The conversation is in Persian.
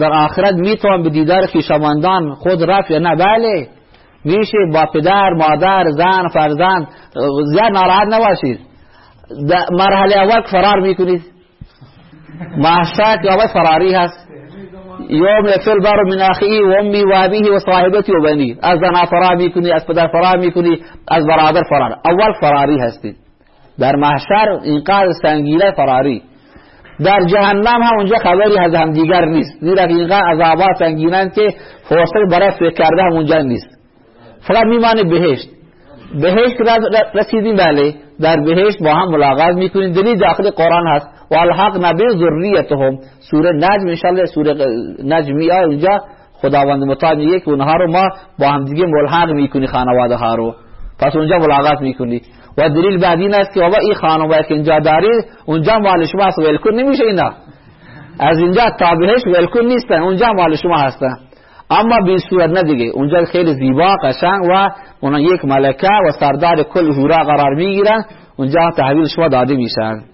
در آخرت می‌توان به دیدار خیشاوندان خود رفت یا نه؟ بله. میشه با پدر مادر زن فرزند زیاد ناراحت نباشید. مرحله اول فرار می‌کنید. محشر که اول فراری هست. یوم یفل بر من اخی و امی و ابیه و صاحبتی و بنی. از زن فرار می‌کنی از پدر فرار می‌کنی از برادر فرار. اول فراری هستید. در محشر اینقدر سنگینه فراری. در جهنم هم اونجا خبری از هم دیگر نیست. زیرا اینقدر عذابات سنگینند که فرصت برای فکر کرده هم اونجا نیست. فقط میمانه بهشت. بهشت رسیدیم بله. در بهشت با هم ملاقات می‌کنیم. دلیل داخل قرآن هست. و الحق نبی ذریتهم. سوره نجم انشالله سوره نجم میاد اینجا خداوند متعال میگه که اونها رو ما با هم دیگه ملحق می‌کنی خانواده ها رو. پس اونجا ملاقات می‌کنی. و دلیل بعد این است که بابا این خانواده که اینجا دارید اونجا مال شما است ولکن نمیشه اینا. از اینجا تا بهشت ولکن نیستن اونجا مال شما هستن. اما به صورت نه اونجا خیلی زیبا قشنگ و اونا یک ملکه و سردار کل هورا قرار می‌گیرن. اونجا تحویل شما داده میشن.